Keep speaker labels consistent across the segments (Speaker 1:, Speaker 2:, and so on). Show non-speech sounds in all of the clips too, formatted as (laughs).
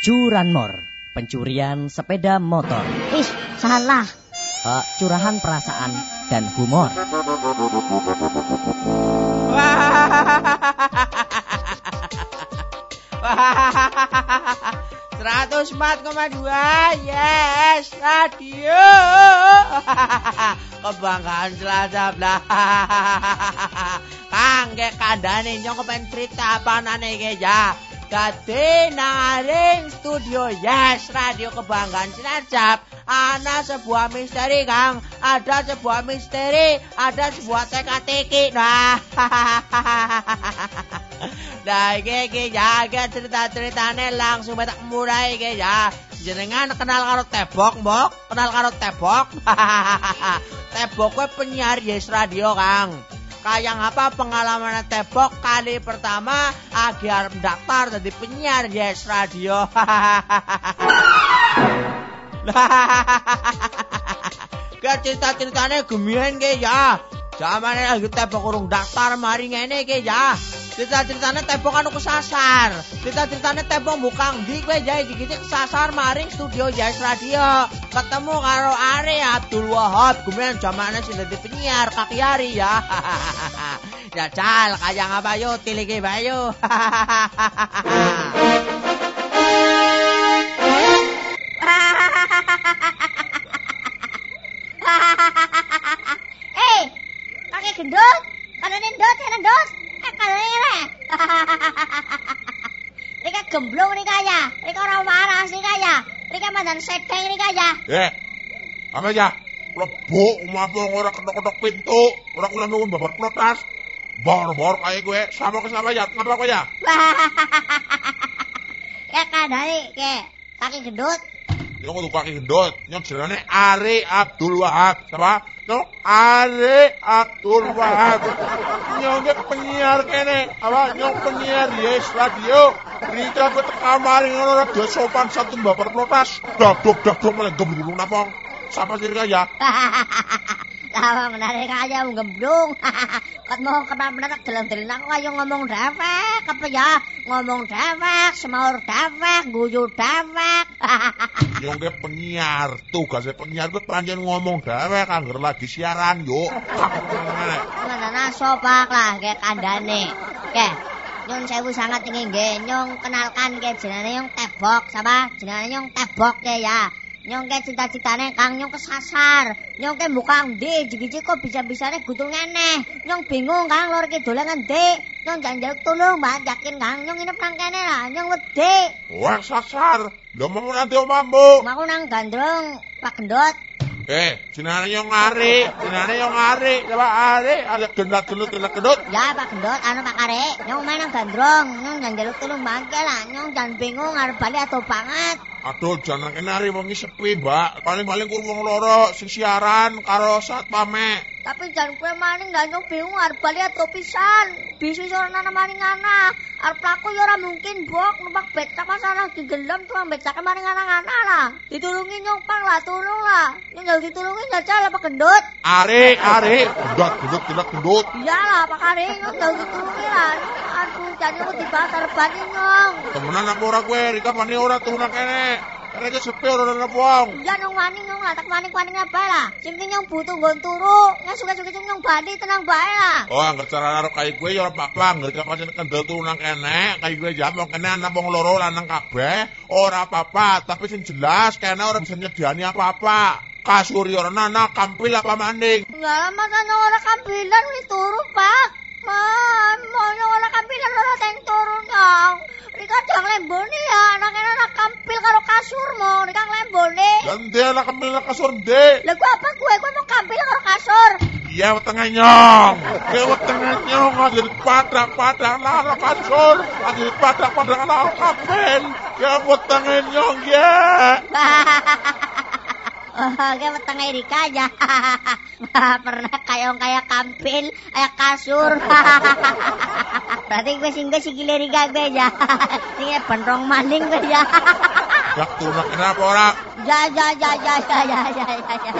Speaker 1: Curanmor, pencurian sepeda motor.
Speaker 2: Ih, salah.
Speaker 1: Uh, curahan perasaan dan humor. (laughs)
Speaker 3: Seratus empat koma dua, yes, radio. (laughs) Kebanggaan Selasa lah. (laughs) Kang, kayak kandane nyong kepen cerita apa nane. Dadi naring studio. Yes Radio Kebanggaan Cilacap Ana sebuah misteri Kang. Ada sebuah misteri Ada sebuah teka-teki. Nah (laughs) Nah iki iki ya cerita-ceritane langsung tak mulai iki ya. Jenengan kenal karo Tebok, Mbok? Kenal karo Tebok? (laughs) tebok kuwi penyiar Yes Radio Kang kayak apa pengalaman tebok kali pertama agar mendaftar jadi penyiar Yes Radio. (laughs) Gak cerita-ceritanya gemian ke ya. Zaman lagi tebok urung daftar mari ngene ke ya. Cerita-ceritanya tebok anu kesasar. Cerita-ceritanya tebok bukang di kowe jae dikit kesasar maring studio Yes Radio. Ketemu karo Ari Abdul Wahab kemudian zamannya sing dadi penyiar kakiari ya. (laughs) ya cal kayak apa yo tiliki bayo. (laughs) (laughs)
Speaker 2: Rika gemblong nih kaya. Rika ora waras nih kaya. Rika mandan sedeng nih kaya.
Speaker 4: Eh, apa ya? Lebok, umapa ora ketok-ketok pintu, ora kula nuwun babar protes. Bor-bor kayak gue, sama ke sama ya, ngapa kok ya? (laughs)
Speaker 2: Ya kanane ke pakai gendut.
Speaker 4: Yang kudu kaki gendut, yang jenenge Ari Abdul Wahab, siapa? No, Ari Abdul Wahab. Nyong penyiar kene, apa? Nyong penyiar Yes Radio. Rika gue teka maring ngono radio sopan satu babar protes. Dadok dadok malah gemblung napa? Sapa sih ya? (laughs)
Speaker 2: Lah menarik aja wong gemblung. (laughs) Kat mau menarik dalam-dalam aku ayo ngomong dewek apa ya? Ngomong dewek, semaur dewek, guyu dewek. (laughs)
Speaker 4: Yang penyiar. Tugasnya penyiar itu pancen ngomong dewek Kanger lagi siaran yuk.
Speaker 2: Kanana sopak lah ke kandane. Oke nyun sewu sangat ingin nge Nyong kenalkan ke jenane yang tebok Sama jenane yang tebok ke ya. Nyong ke cita-citane kang nyong kesasar. Nyong ke bukang di, jigi kok bisa-bisane gutul ngene. Nyong bingung kang lor kidul ngendi. Nyong janjal tulung mbak yakin kang nyong inep nang kene lah, nyong wedi.
Speaker 4: Wah sasar, lo mau nanti omambu.
Speaker 2: Mau nang gandrung Pak Gendot.
Speaker 4: Eh, jenane yang ngari, jenane yang ngari, coba ari, ada gendat gendut gendat gendut.
Speaker 2: Ya Pak Gendot, anu Pak Kare, nyong main nang gandrung, nyong janjal tulung bangke lah, nyong jangan bingung arep bali atau banget.
Speaker 4: Aduh, jangan kena hari wengi sepi, Mbak. Paling-paling kurung loro sing siaran karo satpame.
Speaker 2: Tapi jangan kue maning dan nyong bingung arep bali atau pisan. Bisu ora nana maning ana. Arep laku ya ora mungkin bok numpak becak masalah digelem tuang becake maning ana-ana lah. Ditulungi nyong pang lah, tulung lah. Nyong jauh ditulungi jajal apa gendut.
Speaker 4: Ari, ari, gendat gendut gendat gendut.
Speaker 2: Iyalah Pak nyong jauh ditulungi lah. Aduh, jadi aku dibahas arep bali nyong.
Speaker 4: Temenan apa ora kowe? Rika pani ora turun kene. Kene iki sepi ora ana wong.
Speaker 2: Iya nyong maning nyong lah, tak maning-maning apa lah. Sing nyong butuh nggon turu. Nyong suka-suka nyong bali tenang bae lah.
Speaker 4: Oh, angger cara karo kae kowe ya ora apa-apa, angger kapan kendel turun nang kene, kae kowe ya wong kene ana wong loro lanang kabeh, ora apa-apa, tapi sing jelas kene ora bisa nyediani apa-apa. Kasur ya ora ana, kampil apa maning.
Speaker 2: Ya masa nyong ora kampilan wis turu, Pak. Man, mau nyong ora kampilan ora teng turu nyong. Rika jang lembone ya, anak anak kampil karo kasur mau, Rika lembone.
Speaker 4: Lan dia ana kampil nang kasur ndek.
Speaker 2: Lah gua apa gue, gue mau kampil karo kasur.
Speaker 4: Iya wetenge nyong. Kowe wetenge nyong aja padak-padak nang kasur, aja padak-padak nang kampil. Ya wetenge nyong ya. (laughs)
Speaker 2: Oh, (laughs) kayak wetenge Rika aja. (laughs) Pernah kayong kayak kampil, kayak kasur. (laughs) Berarti gue sing gue sikile Rika gue ya. Sing benrong maning gue ya.
Speaker 4: Dak turun kenapa ora?
Speaker 2: Ya ya ya ya ya ya ya ya.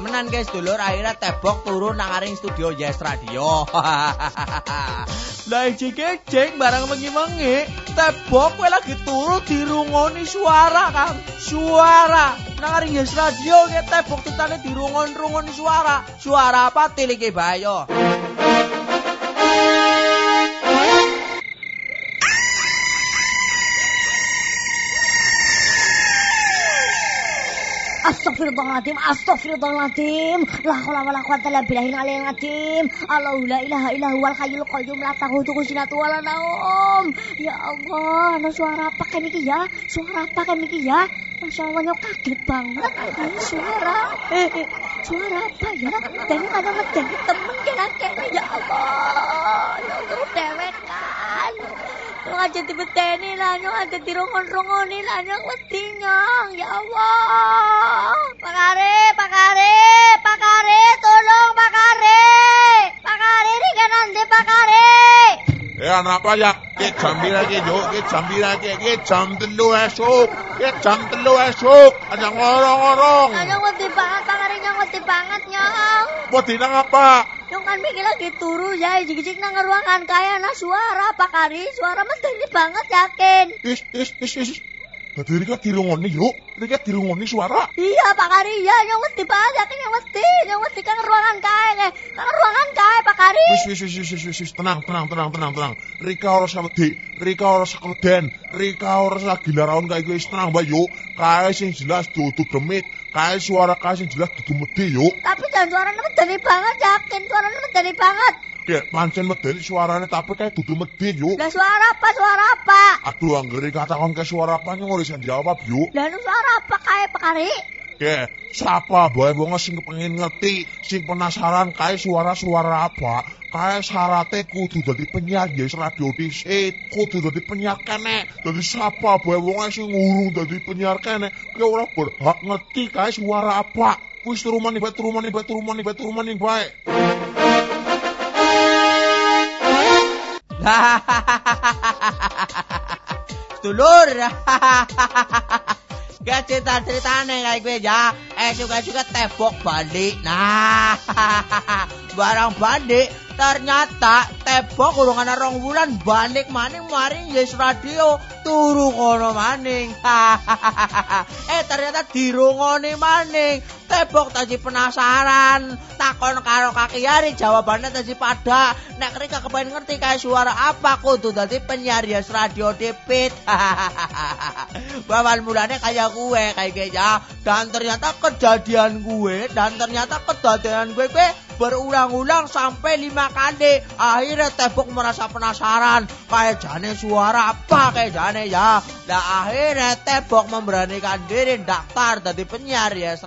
Speaker 3: Temenan guys dulur akhirnya tebok turun nang studio Yes Radio. (laughs) Lah keceng barang mengi-mengi tebok kowe lagi turu dirungoni suara Kang. Suara nang aring Yes Radio ke tebok titane dirungon-rungoni suara. Suara apa tilike bayo?
Speaker 2: Astagfirullahaladzim, astagfirullahaladzim. La haula wala quwata illa billahil aliyil azim. Allahu la ilaha illa huwal hayyul qayyum la ta'khudhuhu sinatun wa la naum. Ya Allah, ana suara apa kayak niki ya? Suara apa kayak niki ya? Masya Allah, kaget banget. Ini suara. Eh, eh, suara apa ya? Dan ada ngedeni temen kene. Ya Allah, nyok dewekan. Nyok aja dibeteni lah, nyok aja dirongon-rongoni lah, nyok mesti nyong. Ya Allah. Pak Kare, Pak Kare, Pak Kare, tolong Pak Kare. Pak Kare, ini kan nanti Pak Kare.
Speaker 4: Eh anak apa ya? Ke ki yo? Ke ki? Ke telu esuk. Ke jam telu esuk. Ada ngorong-ngorong.
Speaker 2: Nyong wedi banget, Pak Kare, nyong wedi banget.
Speaker 4: Wedi nang apa?
Speaker 2: Kan lagi turu ya, jik-jik nang ruangan kaya na suara Pak Kari, suara medeni banget yakin.
Speaker 4: Is is is is. Dadi rika dirungoni yo. Rika dirungoni suara.
Speaker 2: Iya Pak Kari, ya yang mesti banget yakin yang mesti, yang mesti kang ruangan kaya, eh, kang ruangan kaya Pak Kari.
Speaker 4: Wis wis wis wis wis wis tenang tenang tenang tenang tenang. Rika ora wedi, Rika ora sekleden, Rika ora sagila raun kae wis tenang Mbak yo. Kae sing jelas dudu demit, kae suara kae sing jelas dudu medhi yo.
Speaker 2: Tapi jangan suaranya medeni banget yakin, suaranya medeni banget.
Speaker 4: Ya pancen medeni suarane tapi kae dudu medhi yo.
Speaker 2: Lah suara apa, suara apa?
Speaker 4: Aduh anggere katakon ke suara apa ora iso jawab yo.
Speaker 2: Lah nu suara apa kaya Pak
Speaker 4: Ya, siapa bae wong sing kepengin ngerti, sing penasaran kae suara-suara apa? Kae syarate kudu dadi penyiar yes radio dhisik, kudu dadi penyiar kene. Dadi siapa bae wong sing ngurung dadi penyiar kene, ki ora berhak ngerti kae suara apa. Wis turu maning bae, turu maning bae, turu maning bae, turu maning bae. (laughs)
Speaker 3: Dulur. (laughs) Gak cerita-ceritane kayak gue ya. Eh suka-suka tebok balik. Nah, (laughs) barang balik ternyata tebok urung ana rong wulan balik maning maring Yes Radio turu kono maning. (laughs) eh ternyata dirungoni maning. Tebok tadi penasaran, takon karo kaki Yari jawabannya tadi pada. Nek rika kepengen ngerti kayak suara apa kudu tadi penyiar Radio Depit. (laughs) Bawal mulanya kayak gue kayak ya. Dan ternyata kejadian gue dan ternyata kejadian gue gue berulang-ulang sampai lima kali. Akhirnya tebok merasa penasaran kayak jane suara apa kayak jane ya. Dan akhirnya tebok memberanikan diri daftar jadi penyiar Yes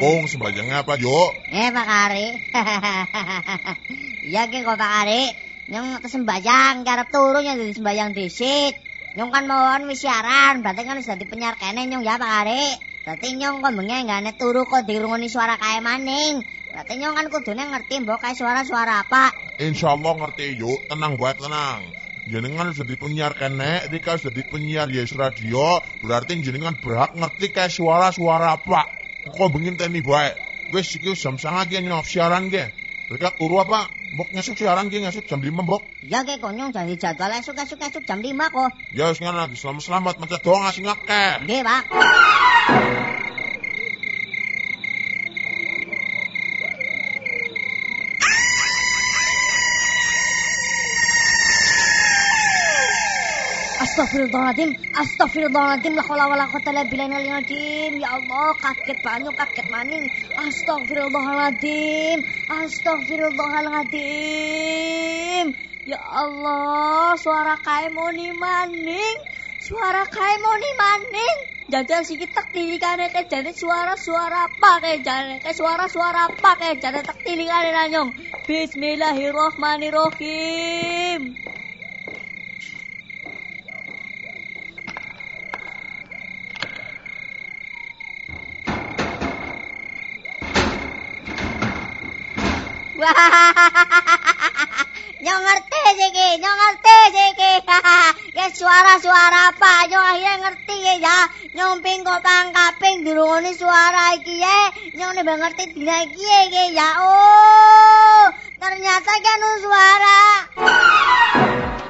Speaker 4: Bung, sembahyangnya apa, Yo?
Speaker 2: Eh Pak Kari (laughs) Iya ki kok Pak Kari Yang sembayang Karep turu yang dari sembayang disit. Nyong kan mawon wis siaran Berarti kan wis dadi penyiar kene nyong ya Pak Kari Berarti nyong kok bengi nggak turu kok dirungoni suara kae maning? Berarti nyong kan kudune ngerti mbok kae suara-suara apa?
Speaker 4: Insya Allah ngerti yuk, tenang baik tenang. Jenengan sudah penyiar kene, Rika sudah penyiar Yes Radio, berarti jenengan berhak ngerti kayak suara-suara apa. Kok bengin teni baik. Wes iki jam sanga ki nyop siaran ki. Rika turu apa? Mbok ngesuk siaran ki ngesuk jam 5 mbok.
Speaker 2: Ya ki kok nyong jadi jadwal esuk-esuk-esuk jam 5 kok
Speaker 4: Ya ngono lagi selamat-selamat macet doang sing akeh.
Speaker 2: Nggih Pak Astagfirullahaladzim, astagfirullahaladzim, la haula wala quwata illa billahil. Ya Allah, kaget banget, kaget maning. Astagfirullahaladzim, astagfirullahaladzim. Ya Allah, suara kae moni maning. Suara kae moni maning.
Speaker 5: Jajal sikit tak tilikane ke jane suara-suara apa ke jane ke suara-suara apa ke jane tak tilikane nanyong. Bismillahirrahmanirrahim. (laughs)
Speaker 2: Ngerti siki, nyong ngerti siki. (laughs) ya suara-suara apa? Nyong akhirnya ngerti ya. ya. Nyong pingko pangkaping dirungoni suara iki ya. Nyong nih ngerti dina iki ya, ya. Oh, ternyata kan suara.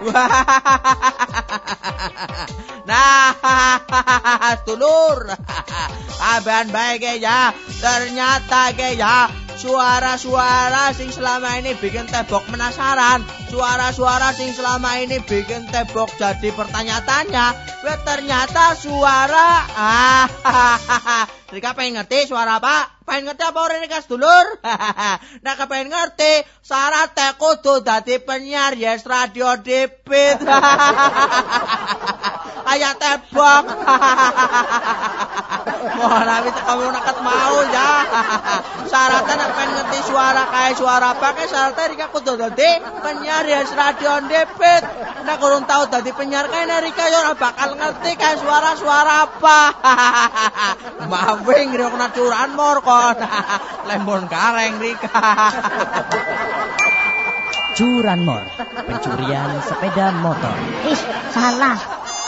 Speaker 2: (laughs)
Speaker 3: nah, tulur. Aban baik ya. Ternyata ya suara-suara sing selama ini bikin tebok penasaran, suara-suara sing selama ini bikin tebok jadi pertanyaan-tanya, ternyata suara (laughs) ah (laughs) Rika pengen ngerti suara apa? Pengen ngerti apa orang ini dulur? (laughs) nah kepengen ngerti syarat kudu dadi penyiar yes radio dipit. Ayat tebok. Mohon (laughs) tapi kamu nakat mau ya. (laughs) Syaratnya nak pengen ngerti suara kayak suara apa kayak syaratnya Rika kudu dadi penyiar yes radio dipit. Nah kurang tahu dadi penyiar kayak Rika yo bakal ngerti kayak suara-suara apa. Maaf wing rek kena curan mor kon. (laughs) Lembon kareng Rika.
Speaker 1: Curanmor, pencurian sepeda motor.
Speaker 2: Ih, salah.